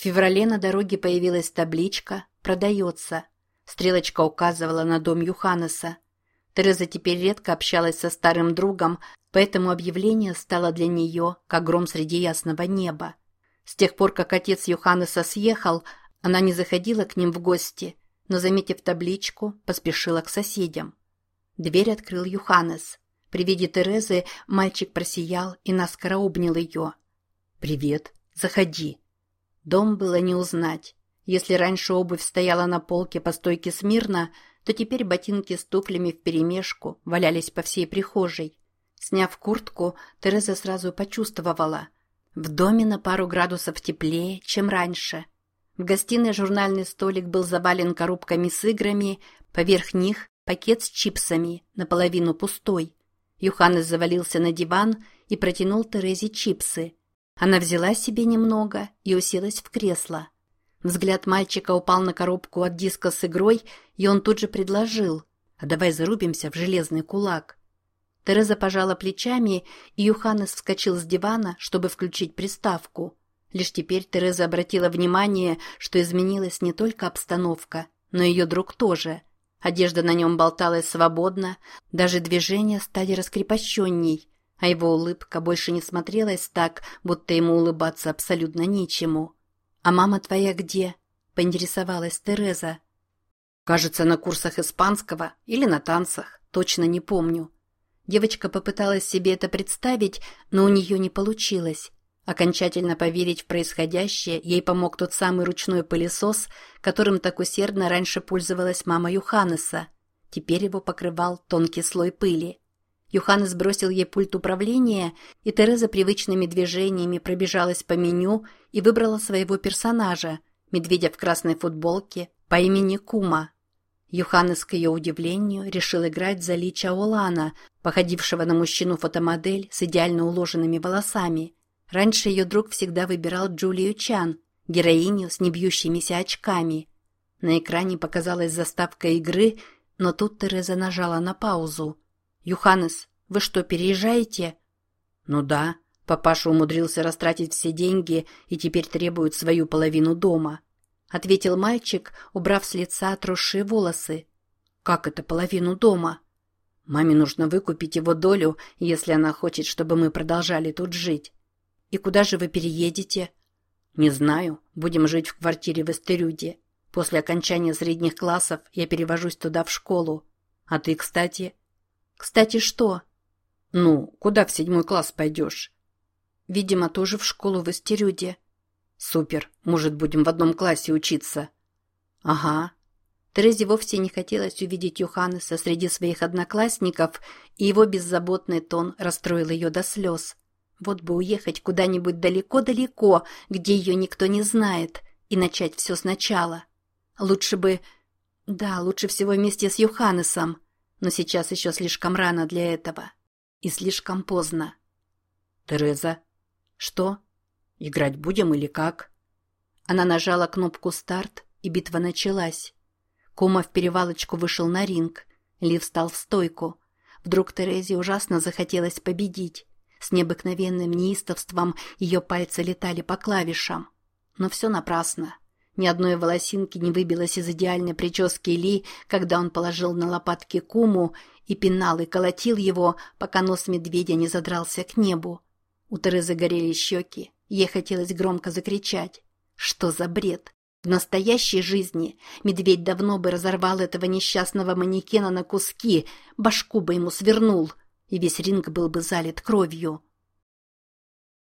В феврале на дороге появилась табличка «Продается». Стрелочка указывала на дом Юханеса. Тереза теперь редко общалась со старым другом, поэтому объявление стало для нее как гром среди ясного неба. С тех пор, как отец Юханеса съехал, она не заходила к ним в гости, но, заметив табличку, поспешила к соседям. Дверь открыл Юханес. При виде Терезы мальчик просиял и наскоро обнял ее. «Привет, заходи». Дом было не узнать. Если раньше обувь стояла на полке по стойке смирно, то теперь ботинки с туфлями вперемешку валялись по всей прихожей. Сняв куртку, Тереза сразу почувствовала. В доме на пару градусов теплее, чем раньше. В гостиной журнальный столик был завален коробками с играми, поверх них пакет с чипсами, наполовину пустой. Юханес завалился на диван и протянул Терезе чипсы. Она взяла себе немного и уселась в кресло. Взгляд мальчика упал на коробку от диска с игрой, и он тут же предложил «А давай зарубимся в железный кулак». Тереза пожала плечами, и Юханес вскочил с дивана, чтобы включить приставку. Лишь теперь Тереза обратила внимание, что изменилась не только обстановка, но и ее друг тоже. Одежда на нем болталась свободно, даже движения стали раскрепощенней, а его улыбка больше не смотрелась так, будто ему улыбаться абсолютно нечему. «А мама твоя где?» – поинтересовалась Тереза. «Кажется, на курсах испанского или на танцах, точно не помню». Девочка попыталась себе это представить, но у нее не получилось. Окончательно поверить в происходящее ей помог тот самый ручной пылесос, которым так усердно раньше пользовалась мама Юханеса. Теперь его покрывал тонкий слой пыли. Юханес бросил ей пульт управления, и Тереза привычными движениями пробежалась по меню и выбрала своего персонажа, медведя в красной футболке по имени Кума. Юханес, к ее удивлению, решил играть за Ли Чаолана, походившего на мужчину-фотомодель с идеально уложенными волосами. Раньше ее друг всегда выбирал Джулию Чан, героиню с небьющимися очками. На экране показалась заставка игры, но тут Тереза нажала на паузу. «Юханес, вы что, переезжаете?» «Ну да. Папаша умудрился растратить все деньги и теперь требует свою половину дома», — ответил мальчик, убрав с лица отросшие волосы. «Как это половину дома?» «Маме нужно выкупить его долю, если она хочет, чтобы мы продолжали тут жить». «И куда же вы переедете?» «Не знаю. Будем жить в квартире в Эстерюде. После окончания средних классов я перевожусь туда в школу. А ты, кстати, «Кстати, что?» «Ну, куда в седьмой класс пойдешь?» «Видимо, тоже в школу в Истерюде». «Супер. Может, будем в одном классе учиться?» «Ага». Терезе вовсе не хотелось увидеть Юханеса среди своих одноклассников, и его беззаботный тон расстроил ее до слез. Вот бы уехать куда-нибудь далеко-далеко, где ее никто не знает, и начать все сначала. Лучше бы... Да, лучше всего вместе с Юханесом но сейчас еще слишком рано для этого. И слишком поздно. «Тереза?» «Что? Играть будем или как?» Она нажала кнопку «Старт», и битва началась. Кума в перевалочку вышел на ринг. Лив встал в стойку. Вдруг Терезе ужасно захотелось победить. С необыкновенным неистовством ее пальцы летали по клавишам. Но все напрасно. Ни одной волосинки не выбилось из идеальной прически Ли, когда он положил на лопатки куму и пинал и колотил его, пока нос медведя не задрался к небу. У Терезы горели щеки, ей хотелось громко закричать. Что за бред? В настоящей жизни медведь давно бы разорвал этого несчастного манекена на куски, башку бы ему свернул, и весь ринг был бы залит кровью.